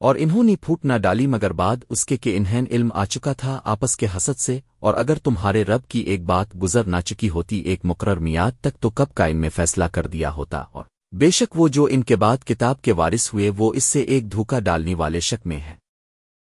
اور انہوں نے پھوٹ نہ ڈالی مگر بعد اس کے کہ انہیں علم آ چکا تھا آپس کے حسد سے، اور اگر تمہارے رب کی ایک بات گزر نہ چکی ہوتی ایک مقرر میاد تک تو کب کا ان میں فیصلہ کر دیا ہوتا؟ اور بے شک وہ جو ان کے بعد کتاب کے وارث ہوئے وہ اس سے ایک دھوکہ ڈالنے والے شک میں ہے